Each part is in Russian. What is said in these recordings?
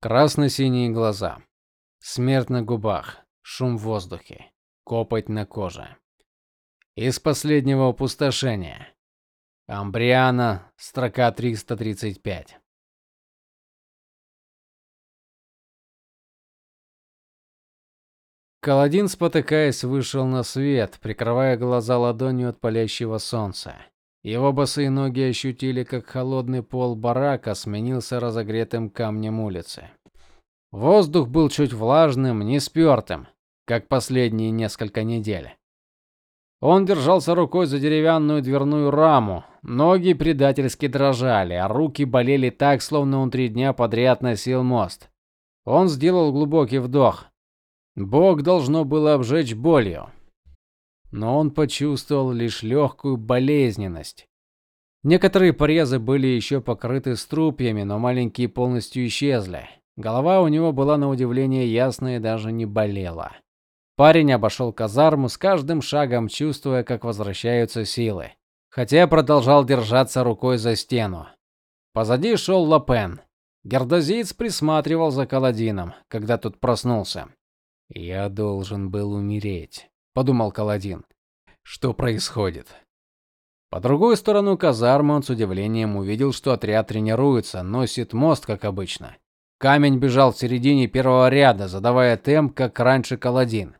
Красно-синие глаза. Смерть на губах, шум в воздухе, копоть на коже. Из последнего опустошения. Амбриана, строка 335. Каладин, спотыкаясь, вышел на свет, прикрывая глаза ладонью от палящего солнца. Его босые ноги ощутили, как холодный пол барака сменился разогретым камнем улицы. Воздух был чуть влажным, не спёртым, как последние несколько недель. Он держался рукой за деревянную дверную раму. Ноги предательски дрожали, а руки болели так, словно он три дня подряд носил мост. Он сделал глубокий вдох. Бог должно было обжечь болью но он почувствовал лишь легкую болезненность. Некоторые порезы были еще покрыты струпьями, но маленькие полностью исчезли. Голова у него была на удивление ясная и даже не болела. Парень обошел казарму с каждым шагом, чувствуя, как возвращаются силы, хотя продолжал держаться рукой за стену. Позади шел Лапен. Гердозиец присматривал за Каладином, когда тот проснулся. Я должен был умереть подумал Каладин. Что происходит? По другую сторону казармы он с удивлением увидел, что отряд тренируется, носит мост, как обычно. Камень бежал в середине первого ряда, задавая темп, как раньше Каладин.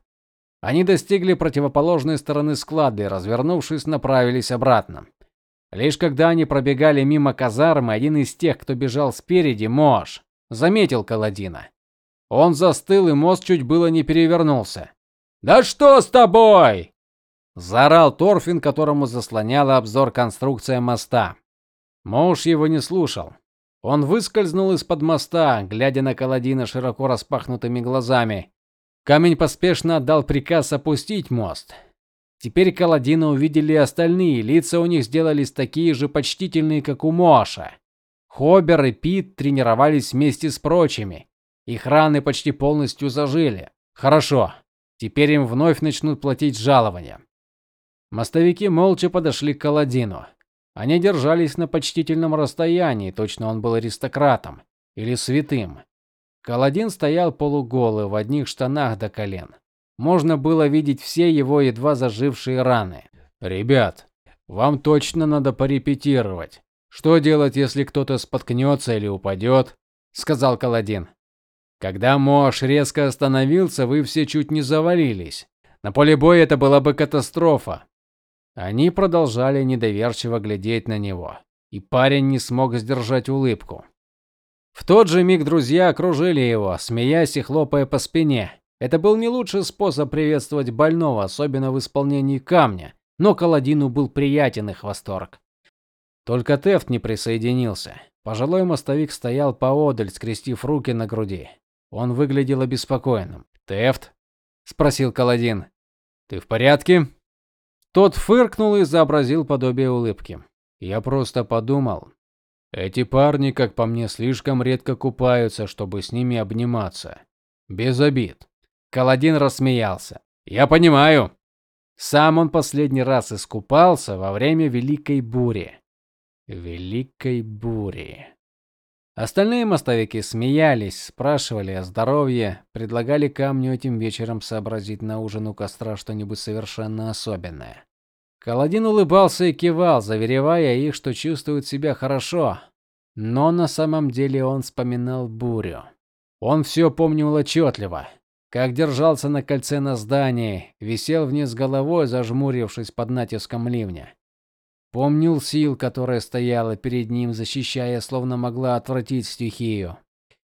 Они достигли противоположной стороны склада и, развернувшись, направились обратно. Лишь когда они пробегали мимо казармы, один из тех, кто бежал спереди, Мош, заметил Каладина. Он застыл, и мост чуть было не перевернулся. "Да что с тобой?" заорал Торфин, которому заслоняла обзор конструкция моста. Муж его не слушал. Он выскользнул из-под моста, глядя на Каладина широко распахнутыми глазами. Камень поспешно отдал приказ опустить мост. Теперь Каладина увидели остальные, лица у них сделались такие же почтительные, как у Моша. Хобер и Пит тренировались вместе с прочими. Их раны почти полностью зажили. Хорошо. Теперь им вновь начнут платить жалования. Мостовики молча подошли к Каладину. Они держались на почтительном расстоянии, точно он был аристократом или святым. Каладин стоял полуголый в одних штанах до колен. Можно было видеть все его едва зажившие раны. Ребят, вам точно надо порепетировать. Что делать, если кто-то споткнется или упадет?» – сказал Каладин. Когда Мош резко остановился, вы все чуть не завалились. На поле боя это была бы катастрофа. Они продолжали недоверчиво глядеть на него, и парень не смог сдержать улыбку. В тот же миг друзья окружили его, смеясь и хлопая по спине. Это был не лучший способ приветствовать больного, особенно в исполнении камня, но Каладину был приятен их восторг. Только Тефт не присоединился. Пожилой мостовик стоял поодаль, скрестив руки на груди. Он выглядел обеспокоенным. "Тефт?" спросил Каладин. "Ты в порядке?" Тот фыркнул и изобразил подобие улыбки. "Я просто подумал, эти парни, как по мне, слишком редко купаются, чтобы с ними обниматься. Без обид". Каладин рассмеялся. "Я понимаю. Сам он последний раз искупался во время Великой бури". Великой бури. Остальные мостовики смеялись, спрашивали о здоровье, предлагали камню этим вечером сообразить на ужин у костра что-нибудь совершенно особенное. Каладин улыбался и кивал, заверяя их, что чувствует себя хорошо, но на самом деле он вспоминал бурю. Он все помнил отчетливо, как держался на кольце на здании, висел вниз головой, зажмурившись под натиском ливня. Помнил сил, которая стояла перед ним, защищая, словно могла отвратить стихию.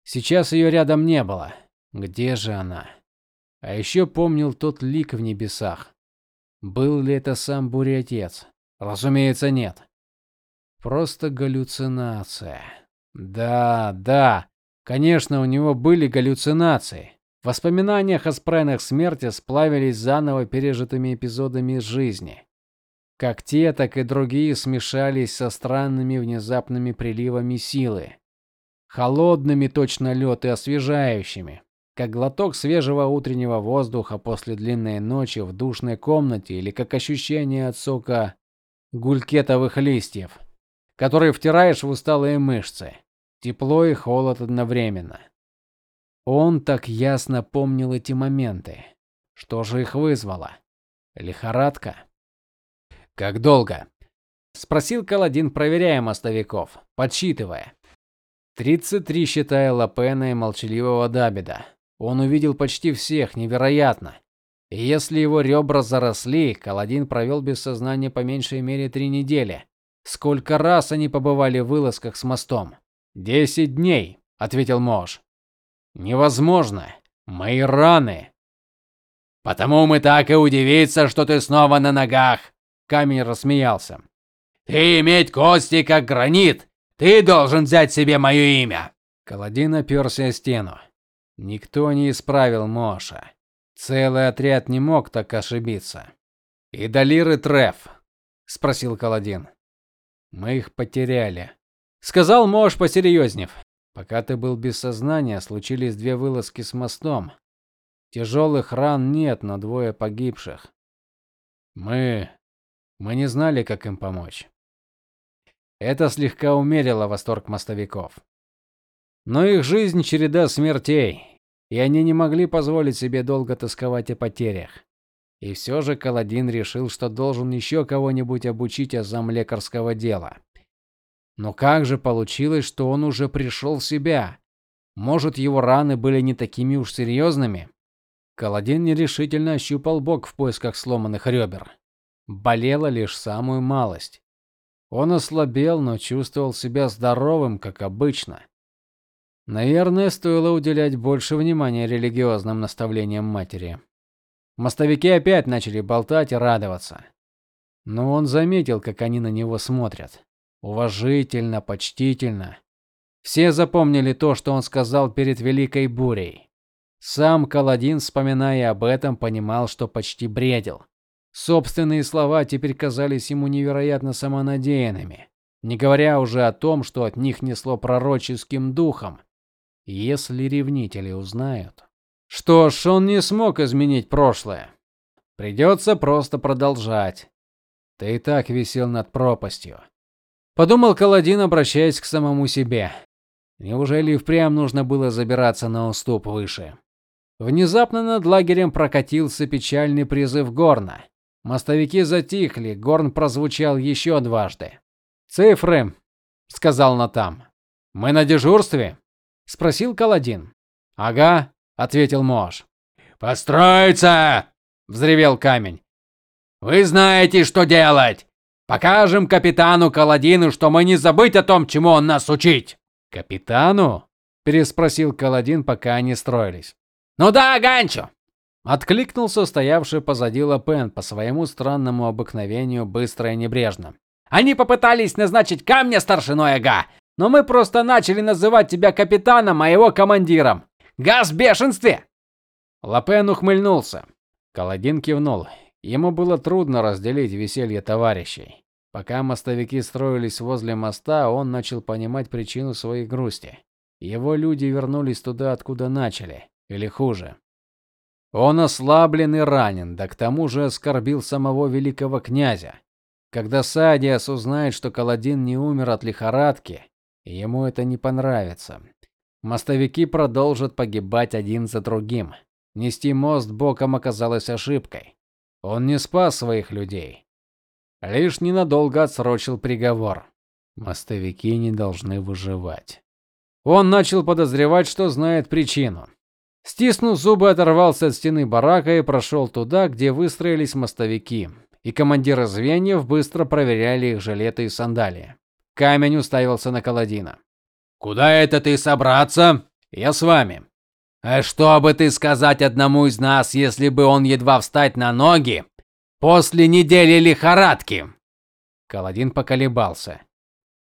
Сейчас ее рядом не было. Где же она? А еще помнил тот лик в небесах. Был ли это сам Буря-отец? Разумеется, нет. Просто галлюцинация. Да, да. Конечно, у него были галлюцинации. В воспоминаниях о спрайнах смерти сплавились заново пережитыми эпизодами из жизни. Как те, так и другие смешались со странными внезапными приливами силы, холодными точно лед и освежающими, как глоток свежего утреннего воздуха после длинной ночи в душной комнате или как ощущение от сока гулькетовых листьев, которые втираешь в усталые мышцы. Тепло и холод одновременно. Он так ясно помнил эти моменты. Что же их вызвало? Лихорадка? Как долго? спросил Каладин, проверяя мостовиков, подсчитывая. 33, считая Лапена и молчаливого Дабида. Он увидел почти всех, невероятно. Если его ребра заросли, Каладин провел без сознания по меньшей мере три недели. Сколько раз они побывали в вылазках с мостом? «Десять дней, ответил Мож. Невозможно. Мои раны. Потому мы так и удивиться, что ты снова на ногах, Камень рассмеялся. Ты иметь кости как гранит. Ты должен взять себе мое имя. Каладин оперся о стену. Никто не исправил Моша. Целый отряд не мог так ошибиться. И Далир и Треф, спросил Каладин. Мы их потеряли, сказал Мош посерьезнев. Пока ты был без сознания, случились две вылазки с мостом. Тяжелых ран нет, но двое погибших. Мы мы не знали, как им помочь. Это слегка умерило восторг мостовиков. Но их жизнь череда смертей и они не могли позволить себе долго тосковать о потерях. И все же Каладин решил, что должен еще кого-нибудь обучить азам лекарского дела. Но как же получилось, что он уже пришел в себя? Может, его раны были не такими уж серьезными? Каладин нерешительно ощупал бок в поисках сломанных ребер. Болела лишь самую малость. Он ослабел, но чувствовал себя здоровым, как обычно. Наверное, стоило уделять больше внимания религиозным наставлениям матери. Мостовики опять начали болтать и радоваться. Но он заметил, как они на него смотрят. Уважительно, почтительно. Все запомнили то, что он сказал перед великой бурей. Сам Каладин, вспоминая об этом, понимал, что почти бредил. Собственные слова теперь казались ему невероятно самонадеянными, не говоря уже о том, что от них несло пророческим духом если ревнители узнают. Что ж, он не смог изменить прошлое. Придется просто продолжать. Ты и так висел над пропастью. Подумал Каладин, обращаясь к самому себе. Неужели впрямь нужно было забираться на уступ выше? Внезапно над лагерем прокатился печальный призыв горна. Мостовики затихли, горн прозвучал еще дважды. "Цифры", сказал Натам. "Мы на дежурстве?" спросил Каладин. "Ага", ответил Мош. "Построиться!" взревел камень. "Вы знаете, что делать. Покажем капитану Каладину, что мы не забыть о том, чему он нас учить". "Капитану?" переспросил Каладин, пока они строились. "Ну да, Ганчо", откликнулся стоявший позади Лапен по своему странному обыкновению быстро и небрежно. Они попытались назначить камня старшиной Ага, но мы просто начали называть тебя капитаном, а его командиром. Газ в бешенстве!» Лапен ухмыльнулся. Каладин кивнул. Ему было трудно разделить веселье товарищей. Пока мостовики строились возле моста, он начал понимать причину своей грусти. Его люди вернулись туда, откуда начали, или хуже. Он ослаблен и ранен, да к тому же оскорбил самого великого князя. Когда Садиас узнает, что Каладин не умер от лихорадки, Ему это не понравится. Мостовики продолжат погибать один за другим. Нести мост боком оказалось ошибкой. Он не спас своих людей, лишь ненадолго отсрочил приговор. Мостовики не должны выживать. Он начал подозревать, что знает причину. Стиснув зубы, оторвался от стены барака и прошел туда, где выстроились мостовики, и командиры звеньев быстро проверяли их жилеты и сандалии. Камень уставился на Каладина. Куда это ты собраться? Я с вами. А что бы ты сказать одному из нас, если бы он едва встать на ноги после недели лихорадки? Каладин поколебался.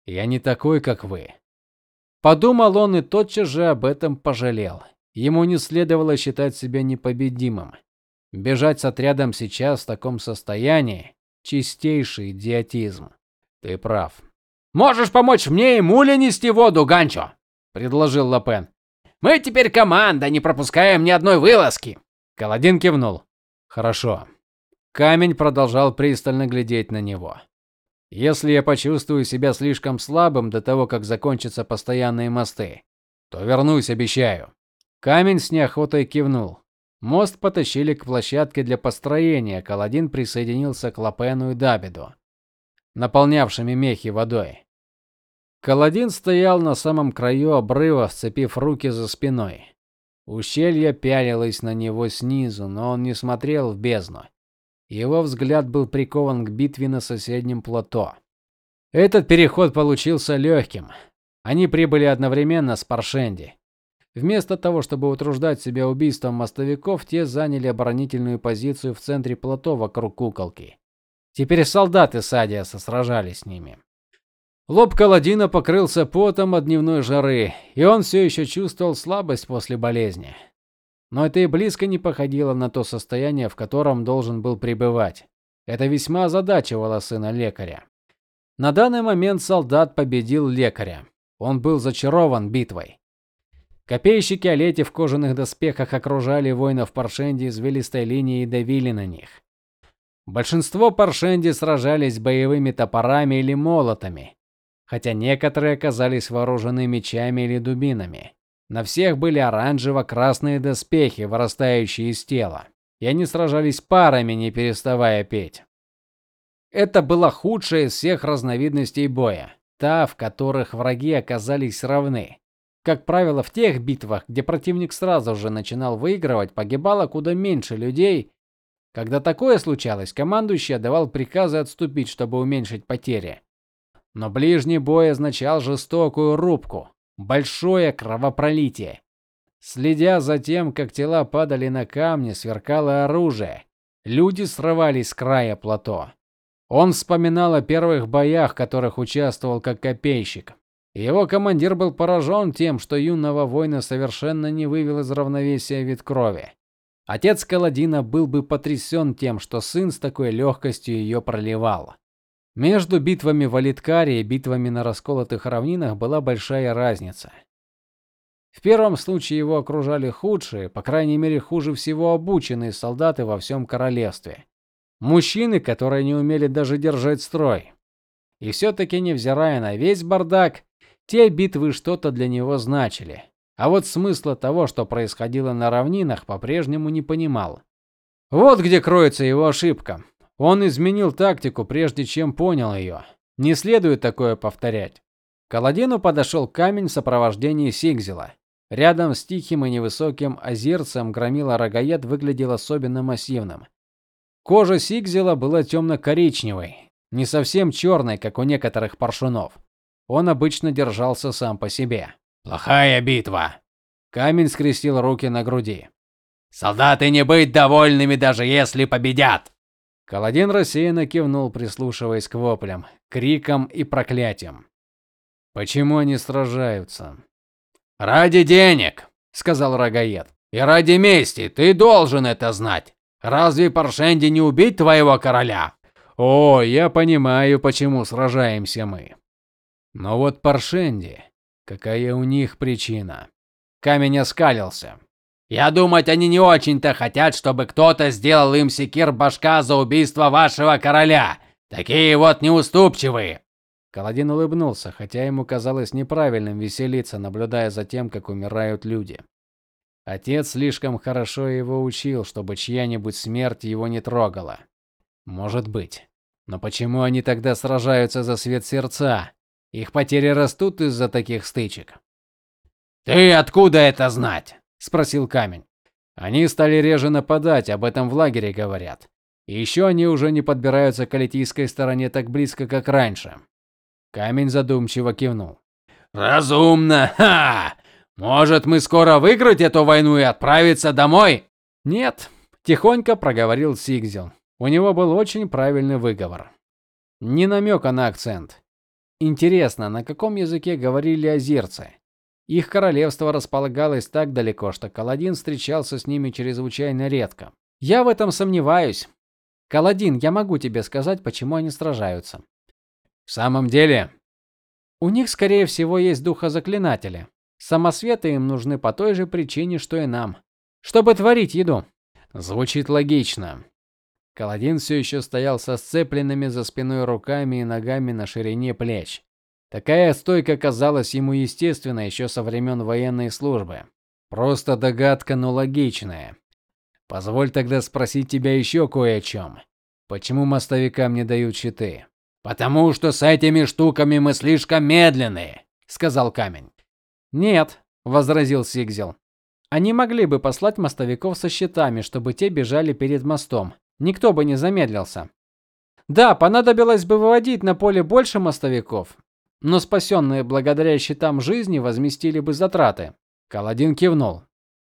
Я не такой, как вы. Подумал он и тотчас же об этом пожалел. Ему не следовало считать себя непобедимым. Бежать с отрядом сейчас в таком состоянии чистейший идиотизм. Ты прав. Можешь помочь мне и Муле нести воду, Ганчо, предложил Лапен. Мы теперь команда, не пропускаем ни одной вылазки. Каладин кивнул. Хорошо. Камень продолжал пристально глядеть на него. Если я почувствую себя слишком слабым до того, как закончатся постоянные мосты, то вернусь, обещаю. Камень с неохотой кивнул. Мост потащили к площадке для построения. Каладин присоединился к Лапену и Дабиду, наполнявшими мехи водой. Каладин стоял на самом краю обрыва, сцепив руки за спиной. Ущелье пялилось на него снизу, но он не смотрел в бездну. Его взгляд был прикован к битве на соседнем плато. Этот переход получился легким. Они прибыли одновременно с Паршенди. Вместо того, чтобы утруждать себя убийством мостовиков, те заняли оборонительную позицию в центре плато вокруг куколки. Теперь солдаты Садиаса сражались с ними. Лоб Каладина покрылся потом от дневной жары, и он все еще чувствовал слабость после болезни. Но это и близко не походило на то состояние, в котором должен был пребывать. Это весьма озадачивало сына лекаря. На данный момент солдат победил лекаря. Он был зачарован битвой. Копейщики Олети в кожаных доспехах окружали воинов Паршенди извилистой линией и давили на них. Большинство Паршенди сражались боевыми топорами или молотами, хотя некоторые оказались вооружены мечами или дубинами. На всех были оранжево-красные доспехи, вырастающие из тела, и они сражались парами, не переставая петь. Это была худшая из всех разновидностей боя, та, в которых враги оказались равны. Как правило, в тех битвах, где противник сразу же начинал выигрывать, погибало куда меньше людей. Когда такое случалось, командующий отдавал приказы отступить, чтобы уменьшить потери. Но ближний бой означал жестокую рубку, большое кровопролитие. Следя за тем, как тела падали на камни, сверкало оружие. Люди срывались с края плато. Он вспоминал о первых боях, в которых участвовал как копейщик. Его командир был поражен тем, что юного воина совершенно не вывел из равновесия вид крови. Отец Каладина был бы потрясен тем, что сын с такой легкостью ее проливал. Между битвами в Алиткаре и битвами на расколотых равнинах была большая разница. В первом случае его окружали худшие, по крайней мере, хуже всего обученные солдаты во всем королевстве. Мужчины, которые не умели даже держать строй. И все таки невзирая на весь бардак, те битвы что-то для него значили. А вот смысла того, что происходило на равнинах, по-прежнему не понимал. Вот где кроется его ошибка. Он изменил тактику, прежде чем понял ее. Не следует такое повторять. К Аладдину подошел камень в сопровождении Сигзела. Рядом с тихим и невысоким озерцем громила рогаед выглядел особенно массивным. Кожа Сигзела была темно коричневой не совсем черной, как у некоторых паршунов. Он обычно держался сам по себе. Плохая битва. Камень скрестил руки на груди. Солдаты не быть довольными, даже если победят. Каладин рассеянно кивнул, прислушиваясь к воплям, крикам и проклятиям. Почему они сражаются? Ради денег, сказал Рогаед. И ради мести, ты должен это знать. Разве Паршенди не убить твоего короля? О, я понимаю, почему сражаемся мы. Но вот Паршенди, какая у них причина? Камень оскалился. Я думать, они не очень-то хотят, чтобы кто-то сделал им секир башка за убийство вашего короля. Такие вот неуступчивые. Каладин улыбнулся, хотя ему казалось неправильным веселиться, наблюдая за тем, как умирают люди. Отец слишком хорошо его учил, чтобы чья-нибудь смерть его не трогала. Может быть. Но почему они тогда сражаются за свет сердца? Их потери растут из-за таких стычек. Ты откуда это знать? спросил Камень. Они стали реже нападать, об этом в лагере говорят. И еще они уже не подбираются к алитийской стороне так близко, как раньше. Камень задумчиво кивнул. Разумно. Ха! Может, мы скоро выиграть эту войну и отправиться домой? Нет, тихонько проговорил Сигзел. У него был очень правильный выговор. Не намека на акцент. Интересно, на каком языке говорили озерцы? Их королевство располагалось так далеко, что Каладин встречался с ними чрезвычайно редко. Я в этом сомневаюсь. Каладин, я могу тебе сказать, почему они сражаются. В самом деле, у них скорее всего есть духозаклинатели. Самосветы им нужны по той же причине, что и нам, чтобы творить еду. Звучит логично. Каладин все еще стоял со сцепленными за спиной руками и ногами на ширине плеч. Такая стойка казалась ему естественной еще со времен военной службы. Просто догадка, но логичная. Позволь тогда спросить тебя еще кое о чем. Почему мостовикам не дают щиты? Потому что с этими штуками мы слишком медленные, сказал камень. Нет, возразил Сигзел. Они могли бы послать мостовиков со щитами, чтобы те бежали перед мостом. Никто бы не замедлился. Да, понадобилось бы выводить на поле больше мостовиков, но спасенные благодаря щитам жизни возместили бы затраты. Каладин кивнул.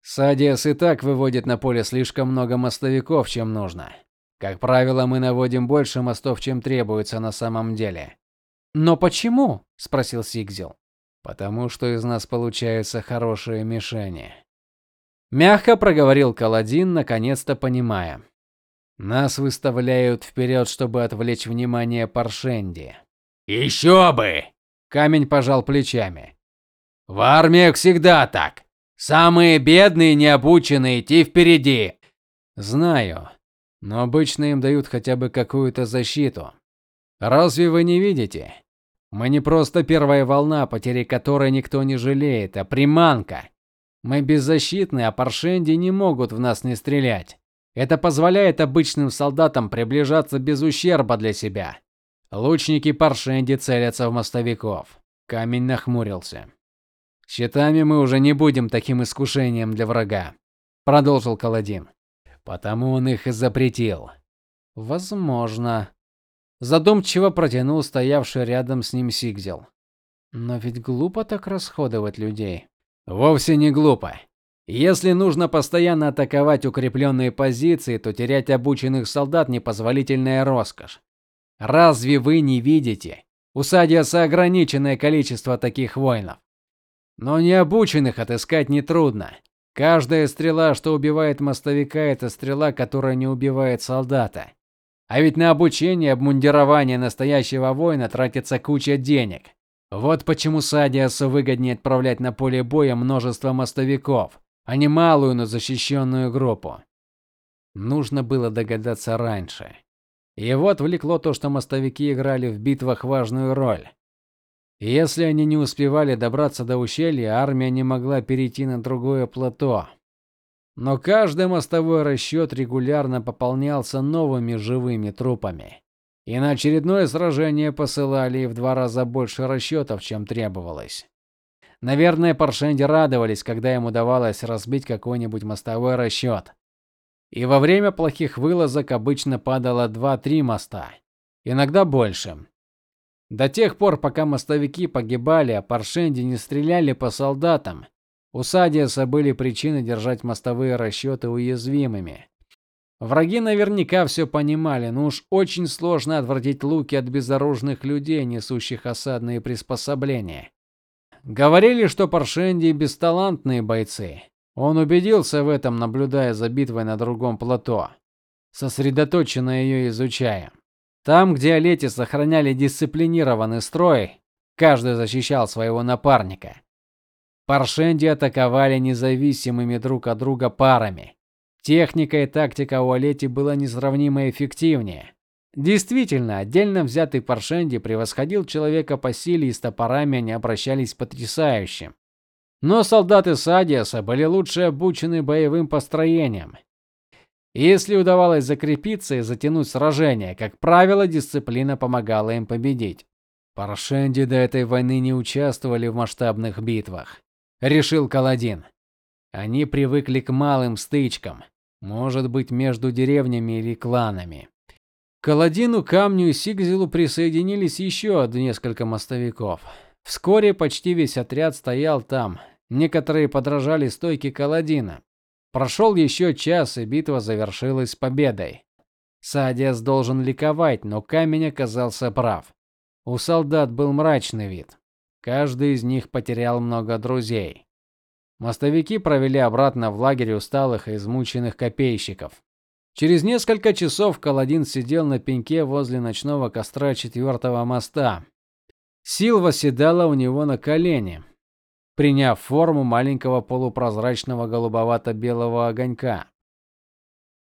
Садиас и так выводит на поле слишком много мостовиков, чем нужно. Как правило, мы наводим больше мостов, чем требуется на самом деле. Но почему? спросил Сигзел. Потому что из нас получаются хорошие мишени. Мягко проговорил Каладин, наконец-то понимая. Нас выставляют вперед, чтобы отвлечь внимание Паршенди. «Еще бы, камень пожал плечами. В армиях всегда так. Самые бедные, необученные идти впереди. Знаю, но обычно им дают хотя бы какую-то защиту. Разве вы не видите? Мы не просто первая волна, потери которой никто не жалеет, а приманка. Мы беззащитны, а паршенди не могут в нас не стрелять. Это позволяет обычным солдатам приближаться без ущерба для себя. Лучники паршенди целятся в мостовиков. Камень нахмурился. Щитами мы уже не будем таким искушением для врага, продолжил Каладин. Потому он их и запретил. Возможно, задумчиво протянул стоявший рядом с ним Сигзел. Но ведь глупо так расходовать людей. Вовсе не глупо. Если нужно постоянно атаковать укрепленные позиции, то терять обученных солдат непозволительная роскошь. Разве вы не видите? У Садиаса ограниченное количество таких воинов. Но необученных отыскать не трудно. Каждая стрела, что убивает мостовика, это стрела, которая не убивает солдата. А ведь на обучение, обмундирование настоящего воина тратится куча денег. Вот почему Садиасу выгоднее отправлять на поле боя множество мостовиков, а не малую, но защищенную группу. Нужно было догадаться раньше. Его отвлекло то, что мостовики играли в битвах важную роль. Если они не успевали добраться до ущелья, армия не могла перейти на другое плато. Но каждый мостовой расчет регулярно пополнялся новыми живыми трупами. И на очередное сражение посылали в два раза больше расчетов, чем требовалось. Наверное, Паршенди радовались, когда им удавалось разбить какой-нибудь мостовой расчет. И во время плохих вылазок обычно падало 2-3 моста, иногда больше. До тех пор, пока мостовики погибали, а Паршенди не стреляли по солдатам, у Садиаса были причины держать мостовые расчеты уязвимыми. Враги наверняка все понимали, но уж очень сложно отвратить луки от безоружных людей, несущих осадные приспособления. Говорили, что Паршенди бесталантные бойцы. Он убедился в этом, наблюдая за битвой на другом плато, сосредоточенно ее изучая. Там, где Олети сохраняли дисциплинированный строй, каждый защищал своего напарника. Паршенди атаковали независимыми друг от друга парами. Техника и тактика у Олети была несравнимо эффективнее. Действительно, отдельно взятый Паршенди превосходил человека по силе и с топорами они обращались потрясающе. Но солдаты Садиаса были лучше обучены боевым построением. если удавалось закрепиться и затянуть сражение, как правило, дисциплина помогала им победить. Паршенди до этой войны не участвовали в масштабных битвах, решил Каладин. Они привыкли к малым стычкам, может быть, между деревнями или кланами. К Каладину, Камню и Сигзелу присоединились еще несколько мостовиков. Вскоре почти весь отряд стоял там, Некоторые подражали стойке Каладина. Прошел еще час, и битва завершилась победой. Садиас должен ликовать, но камень оказался прав. У солдат был мрачный вид. Каждый из них потерял много друзей. Мостовики провели обратно в лагерь усталых и измученных копейщиков. Через несколько часов Каладин сидел на пеньке возле ночного костра четвертого моста. Силва седала у него на колене, приняв форму маленького полупрозрачного голубовато-белого огонька.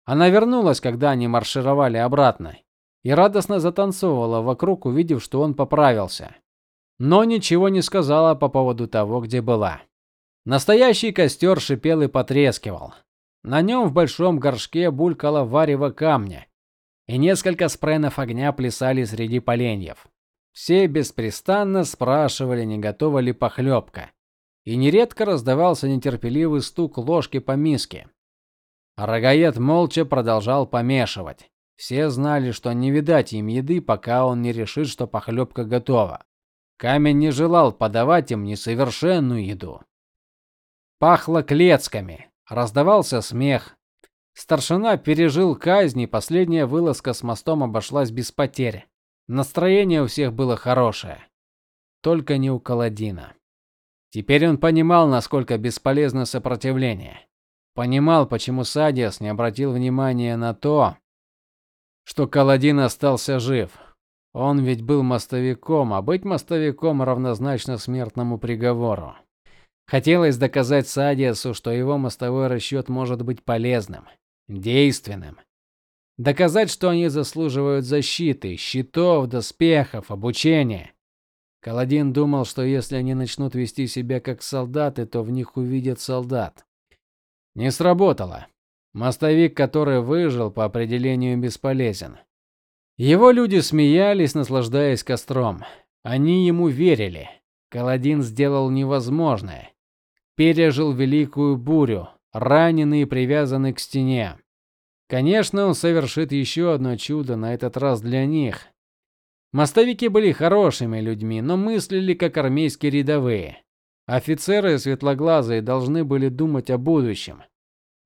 Она вернулась, когда они маршировали обратно, и радостно затанцевала вокруг, увидев, что он поправился. Но ничего не сказала по поводу того, где была. Настоящий костер шипел и потрескивал. На нем в большом горшке булькало варево камня, и несколько спренов огня плясали среди поленьев. Все беспрестанно спрашивали, не готова ли похлебка, и нередко раздавался нетерпеливый стук ложки по миске. Рогаед молча продолжал помешивать. Все знали, что не видать им еды, пока он не решит, что похлебка готова. Камень не желал подавать им несовершенную еду. Пахло клетками, раздавался смех. Старшина пережил казнь, и последняя вылазка с мостом обошлась без потерь. Настроение у всех было хорошее, только не у Каладина. Теперь он понимал, насколько бесполезно сопротивление. Понимал, почему Садиас не обратил внимания на то, что Каладин остался жив. Он ведь был мостовиком, а быть мостовиком равнозначно смертному приговору. Хотелось доказать Садиасу, что его мостовой расчет может быть полезным, действенным. Доказать, что они заслуживают защиты, щитов, доспехов, обучения. Каладин думал, что если они начнут вести себя как солдаты, то в них увидят солдат. Не сработало. Мостовик, который выжил, по определению бесполезен. Его люди смеялись, наслаждаясь костром. Они ему верили. Каладин сделал невозможное. Пережил великую бурю, раненый и привязанный к стене. Конечно, он совершит еще одно чудо, на этот раз для них. Мостовики были хорошими людьми, но мыслили как армейские рядовые. Офицеры светлоглазые должны были думать о будущем.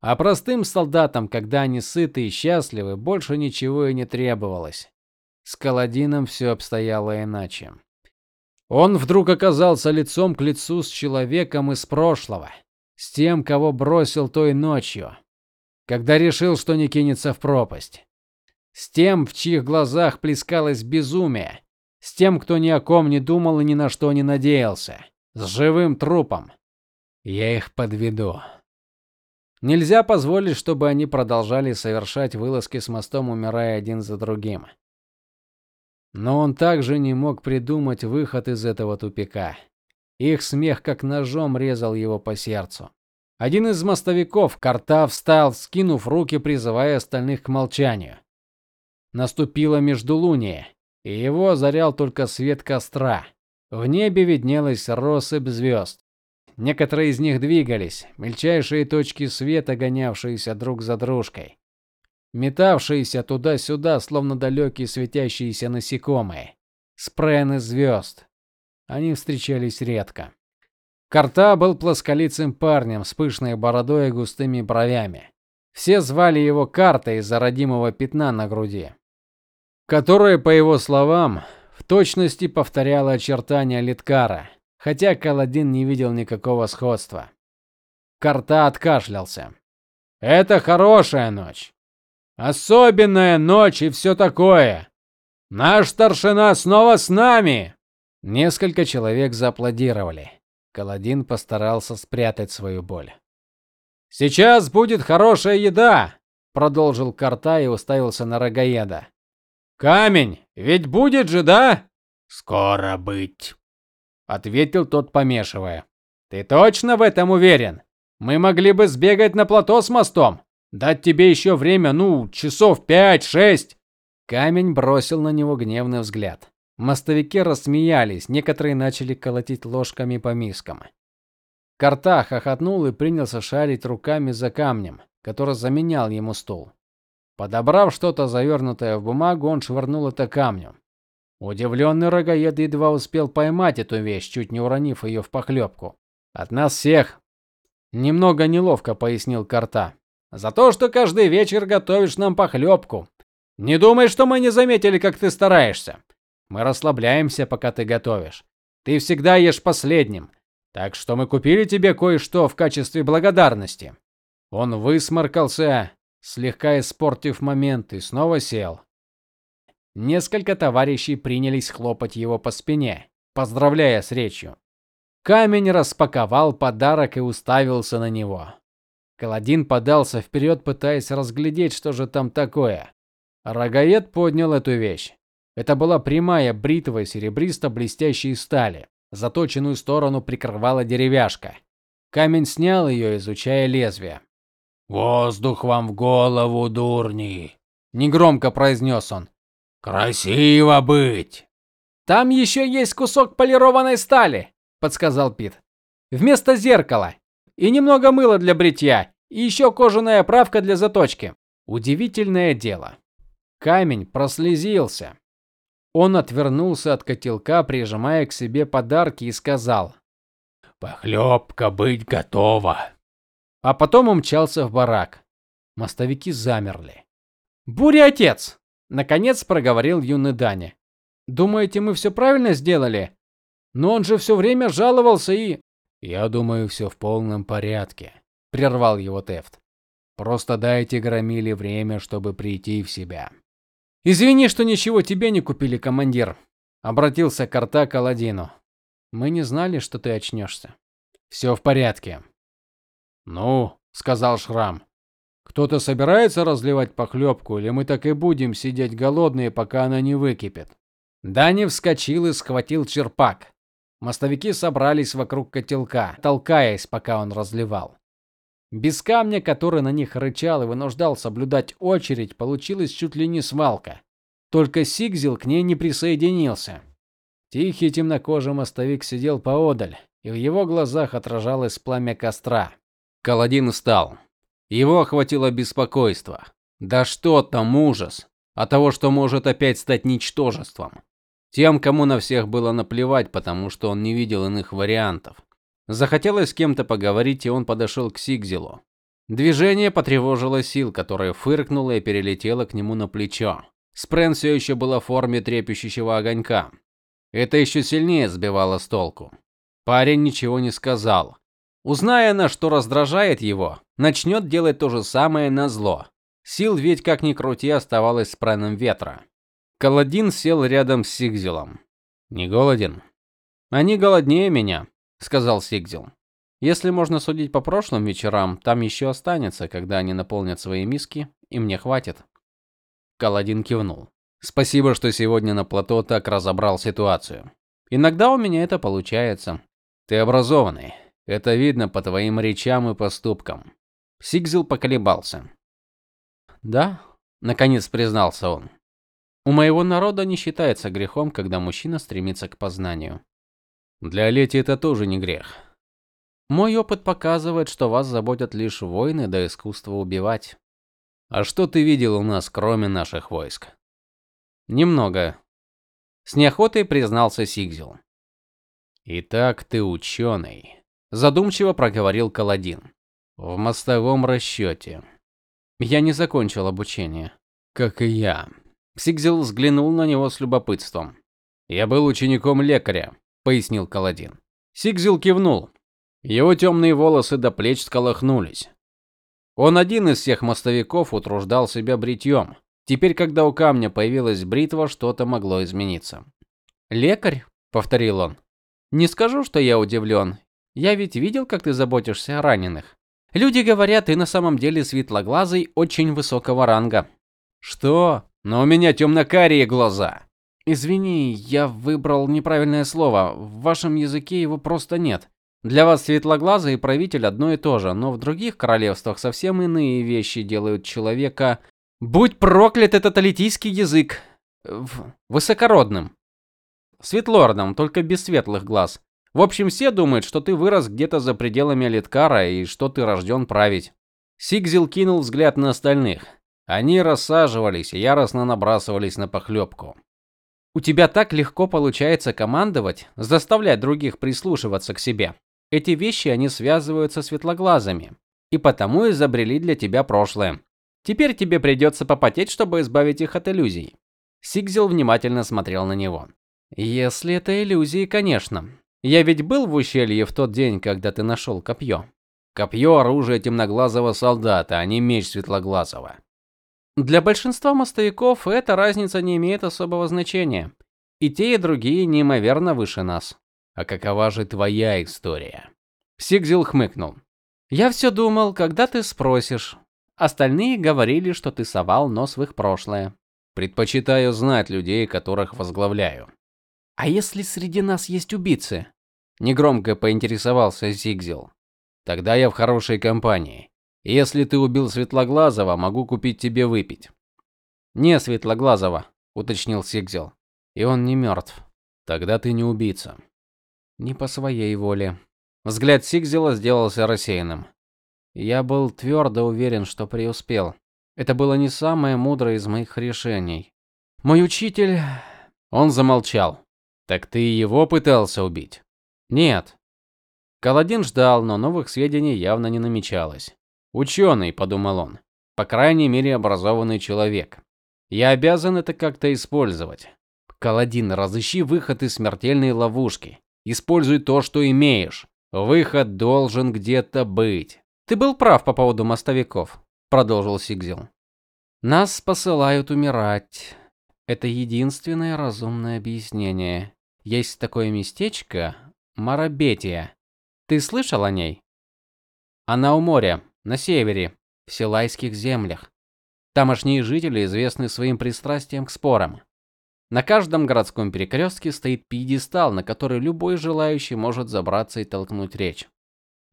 А простым солдатам, когда они сыты и счастливы, больше ничего и не требовалось. С Каладином все обстояло иначе. Он вдруг оказался лицом к лицу с человеком из прошлого, с тем, кого бросил той ночью, когда решил, что не кинется в пропасть. С тем, в чьих глазах плескалось безумие, с тем, кто ни о ком не думал и ни на что не надеялся, с живым трупом. Я их подведу. Нельзя позволить, чтобы они продолжали совершать вылазки с мостом, умирая один за другим. Но он также не мог придумать выход из этого тупика. Их смех как ножом резал его по сердцу. Один из мостовиков, Карта, встал, скинув руки, призывая остальных к молчанию. Наступило междулуние, и его озарял только свет костра. В небе виднелась россыпь звезд. Некоторые из них двигались, мельчайшие точки света, гонявшиеся друг за дружкой, метавшиеся туда-сюда, словно далекие светящиеся насекомые. Спрены звезд. Они встречались редко. Карта был плосколицым парнем с пышной бородой и густыми бровями. Все звали его Карта из-за родимого пятна на груди которое, по его словам, в точности повторяло очертания Литкара, хотя Каладин не видел никакого сходства. Карта откашлялся. Это хорошая ночь. Особенная ночь и все такое. Наш старшина снова с нами. Несколько человек зааплодировали. Каладин постарался спрятать свою боль. Сейчас будет хорошая еда, продолжил Карта и уставился на Рогаеда. Камень, ведь будет же, да? Скоро быть, ответил тот, помешивая. Ты точно в этом уверен? Мы могли бы сбегать на плато с мостом, дать тебе еще время, ну, часов пять-шесть. Камень бросил на него гневный взгляд. Мостовики рассмеялись, некоторые начали колотить ложками по мискам. Карта хохотнул и принялся шарить руками за камнем, который заменял ему стул. Подобрав что-то завернутое в бумагу, он швырнул это камнем. Удивленный рогаед едва успел поймать эту вещь, чуть не уронив ее в похлебку. От нас всех немного неловко пояснил Карта. За то, что каждый вечер готовишь нам похлебку. Не думай, что мы не заметили, как ты стараешься. Мы расслабляемся, пока ты готовишь. Ты всегда ешь последним. Так что мы купили тебе кое-что в качестве благодарности. Он высморкался слегка испортив момент, и снова сел. Несколько товарищей принялись хлопать его по спине, поздравляя с речью. Камень распаковал подарок и уставился на него. Каладин подался вперед, пытаясь разглядеть, что же там такое. Рогаед поднял эту вещь. Это была прямая бритва серебристо-блестящей стали. Заточенную сторону прикрывала деревяшка. Камень снял ее, изучая лезвие. Воздух вам в голову, дурни, негромко произнес он. Красиво быть. Там еще есть кусок полированной стали, подсказал Пит. Вместо зеркала. И немного мыла для бритья, и еще кожаная оправка для заточки. Удивительное дело. Камень прослезился. Он отвернулся от котелка, прижимая к себе подарки и сказал: "Похлебка быть готова". А потом умчался в барак. Мостовики замерли. "Буря, отец!" наконец проговорил юный Даня. "Думаете, мы все правильно сделали? Но он же все время жаловался и Я думаю, все в полном порядке, прервал его Тефт. Просто дайте Громиле время, чтобы прийти в себя. Извини, что ничего тебе не купили, командир, обратился Карта к Аладдину. Мы не знали, что ты очнешься. «Все в порядке. Ну, сказал Шрам. Кто-то собирается разливать похлебку, или мы так и будем сидеть голодные, пока она не выкипит? Дани вскочил и схватил черпак. Мостовики собрались вокруг котелка, толкаясь, пока он разливал. Без камня, который на них рычал и вынуждал соблюдать очередь, получилась чуть ли не свалка. Только Сигзил к ней не присоединился. Тихий темнокожий мостовик сидел поодаль, и в его глазах отражалось пламя костра. Каладин встал. Его охватило беспокойство. Да что там ужас от того, что может опять стать ничтожеством. Тем, кому на всех было наплевать, потому что он не видел иных вариантов. Захотелось с кем-то поговорить, и он подошел к Сигзилу. Движение потревожило сил, которая фыркнула и перелетела к нему на плечо. Спрен все еще была в форме трепещущего огонька. Это еще сильнее сбивало с толку. Парень ничего не сказал. Узная она, что раздражает его, начнет делать то же самое на зло. Сил ведь как ни крути оставалось с праном ветра. Каладин сел рядом с Сигзилом. Не голоден? Они голоднее меня, сказал Сигзил. Если можно судить по прошлым вечерам, там еще останется, когда они наполнят свои миски, и мне хватит. Каладин кивнул. Спасибо, что сегодня на плато так разобрал ситуацию. Иногда у меня это получается. Ты образованный. Это видно по твоим речам и поступкам. Сигзил поколебался. Да, наконец признался он. У моего народа не считается грехом, когда мужчина стремится к познанию. Для Лети это тоже не грех. Мой опыт показывает, что вас заботят лишь войны да искусство убивать. А что ты видел у нас, кроме наших войск? Немного. С неохотой признался Сигзил. Итак, ты ученый», – задумчиво проговорил Каладин. В мостовом расчете. Я не закончил обучение, как и я. Сигзил взглянул на него с любопытством. Я был учеником лекаря, пояснил Каладин. Сигзил кивнул. Его темные волосы до плеч сколохнулись. Он один из всех мостовиков утруждал себя бритьем. Теперь, когда у камня появилась бритва, что-то могло измениться. "Лекарь?" повторил он. "Не скажу, что я удивлен. Я ведь видел, как ты заботишься о раненых. Люди говорят, ты на самом деле светлоглазый, очень высокого ранга". "Что? Но у меня темно-карие глаза". Извини, я выбрал неправильное слово. В вашем языке его просто нет. Для вас светлоглазый и правитель одно и то же, но в других королевствах совсем иные вещи делают человека Будь проклят этот алитийский язык. В... Высокородным. Светлордом, только без светлых глаз. В общем, все думают, что ты вырос где-то за пределами Алиткара и что ты рожден править. Сигзил кинул взгляд на остальных. Они рассаживались и яростно набрасывались на похлебку. У тебя так легко получается командовать, заставлять других прислушиваться к себе. Эти вещи они связывают со светлоглазыми, и потому изобрели для тебя прошлое. Теперь тебе придется попотеть, чтобы избавить их от иллюзий. Сигзил внимательно смотрел на него. Если это иллюзии, конечно. Я ведь был в ущелье в тот день, когда ты нашел копье. Копье – оружие темноглазого солдата, а не меч светлоглазого. Для большинства мостовиков эта разница не имеет особого значения. И те, и другие неимоверно выше нас. А какова же твоя история? Сигзил хмыкнул. Я все думал, когда ты спросишь. Остальные говорили, что ты совал нос в их прошлое. Предпочитаю знать людей, которых возглавляю. А если среди нас есть убийцы? Негромко поинтересовался Зигзил. Тогда я в хорошей компании. Если ты убил Светлоглазого, могу купить тебе выпить. Не Светлоглазого, уточнил Сигзел. И он не мертв. Тогда ты не убийца. Не по своей воле. Взгляд Сигзела сделался рассеянным. Я был твердо уверен, что преуспел. Это было не самое мудрое из моих решений. Мой учитель, он замолчал. Так ты его пытался убить? Нет. Каладин ждал, но новых сведений явно не намечалось. Ученый, подумал он. По крайней мере, образованный человек. Я обязан это как-то использовать. Каладин, разыщи выход из смертельной ловушки. Используй то, что имеешь. Выход должен где-то быть. Ты был прав по поводу мостовиков, продолжил Сигзил. Нас посылают умирать. Это единственное разумное объяснение. Есть такое местечко Марабетия. Ты слышал о ней? Она у моря, на севере, в Силайских землях. Тамошние жители известны своим пристрастием к спорам. На каждом городском перекрестке стоит пьедестал, на который любой желающий может забраться и толкнуть речь.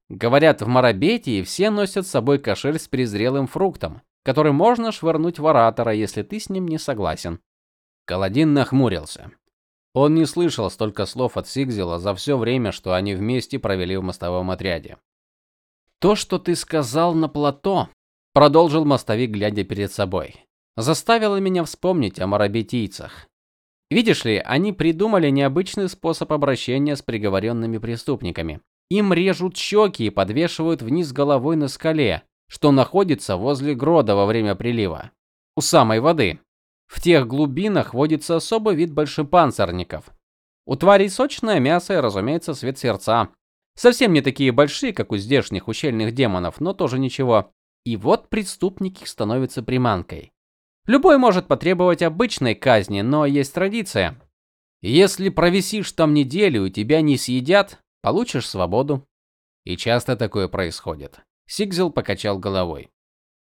Говорят, в Марабетии все носят с собой кошель с презрелым фруктом, который можно швырнуть в оратора, если ты с ним не согласен. Каладин нахмурился. Он не слышал столько слов от Сигзела за все время, что они вместе провели в мостовом отряде. То, что ты сказал на плато, продолжил мостовик, глядя перед собой, заставило меня вспомнить о марабетийцах. Видишь ли, они придумали необычный способ обращения с приговоренными преступниками. Им режут щеки и подвешивают вниз головой на скале, что находится возле грода во время прилива, у самой воды. В тех глубинах водится особый вид большепанцирников. У тварей сочное мясо и, разумеется, цвет сердца. Совсем не такие большие, как у здешних ущельных демонов, но тоже ничего. И вот преступники становятся приманкой. Любой может потребовать обычной казни, но есть традиция. Если провисишь там неделю и тебя не съедят, получишь свободу. И часто такое происходит. Сигзел покачал головой.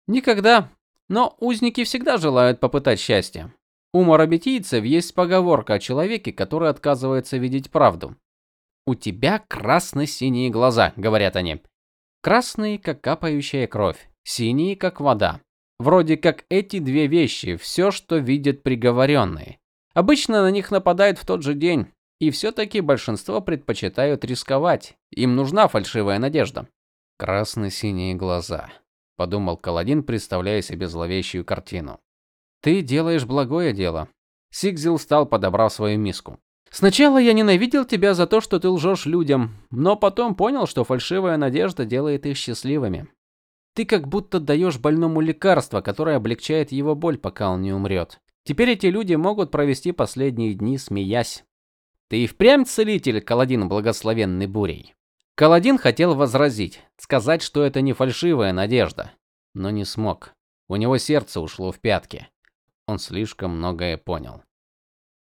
Никогда, но узники всегда желают попытать счастья. У марабитийцев есть поговорка о человеке, который отказывается видеть правду. У тебя красно-синие глаза, говорят они. Красные, как капающая кровь, синие, как вода. Вроде как эти две вещи все, что видят приговоренные. Обычно на них нападают в тот же день, и все таки большинство предпочитают рисковать. Им нужна фальшивая надежда. Красно-синие глаза, подумал Каладин, представляя себе зловещую картину. Ты делаешь благое дело. Сигзил встал, подобрав свою миску. Сначала я ненавидел тебя за то, что ты лжешь людям, но потом понял, что фальшивая надежда делает их счастливыми. Ты как будто даешь больному лекарство, которое облегчает его боль, пока он не умрет. Теперь эти люди могут провести последние дни смеясь. Ты и впрямь целитель, Каладин благословенный бурей. Каладин хотел возразить, сказать, что это не фальшивая надежда, но не смог. У него сердце ушло в пятки. Он слишком многое понял.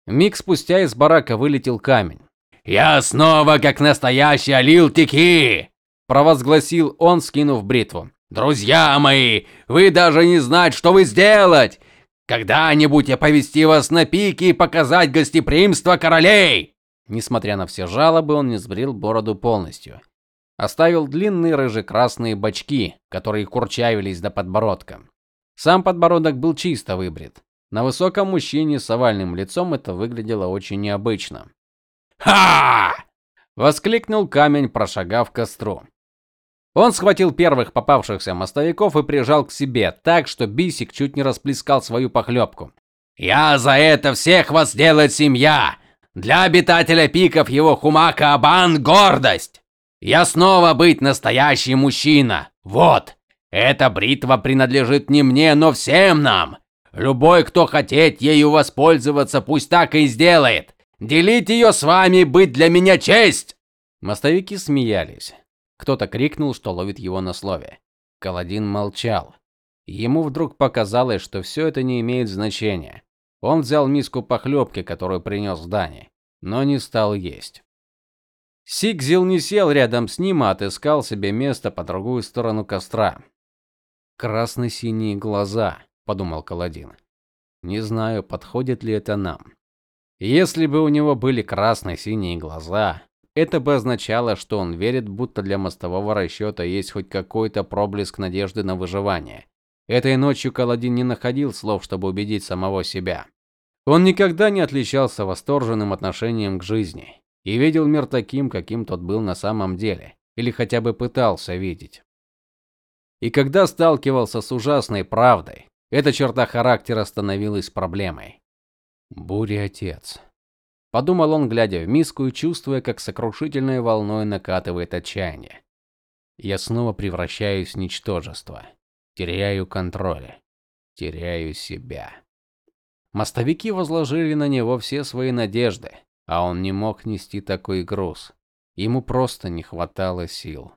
Миг спустя из барака вылетел камень. "Я снова как настоящий Алил-Тики!" провозгласил он, скинув бритву. Друзья мои, вы даже не знаете, что вы сделать. Когда-нибудь я повести вас на пики и показать гостеприимство королей. Несмотря на все жалобы, он не сбрил бороду полностью. Оставил длинные рыже-красные бачки, которые курчавились до подбородка. Сам подбородок был чисто выбрит. На высоком мужчине с овальным лицом это выглядело очень необычно. «Ха!» – воскликнул камень, прошагав к костру. Он схватил первых попавшихся мостовиков и прижал к себе, так что Бисик чуть не расплескал свою похлебку. «Я за это всех вас делает семья! Для обитателя пиков его Хумака Абан гордость! Я снова быть настоящий мужчина! Вот! Эта бритва принадлежит не мне, но всем нам! Любой, кто хотеть ею воспользоваться, пусть так и сделает! Делить ее с вами быть для меня честь!» Мостовики смеялись. Кто-то крикнул, что ловит его на слове. Каладин молчал. Ему вдруг показалось, что все это не имеет значения. Он взял миску похлебки, которую принес Дани, но не стал есть. Сигзил не сел рядом с ним, а отыскал себе место по другую сторону костра. Красно-синие глаза, подумал Каладин. Не знаю, подходит ли это нам. Если бы у него были красно-синие глаза, Это бы означало, что он верит, будто для мостового расчета есть хоть какой-то проблеск надежды на выживание. Этой ночью Каладин не находил слов, чтобы убедить самого себя. Он никогда не отличался восторженным отношением к жизни и видел мир таким, каким тот был на самом деле, или хотя бы пытался видеть. И когда сталкивался с ужасной правдой, эта черта характера становилась проблемой. Буря отец. Подумал он, глядя в миску и чувствуя, как сокрушительной волной накатывает отчаяние. Я снова превращаюсь в ничтожество. Теряю контроль. Теряю себя. Мостовики возложили на него все свои надежды, а он не мог нести такой груз. Ему просто не хватало сил.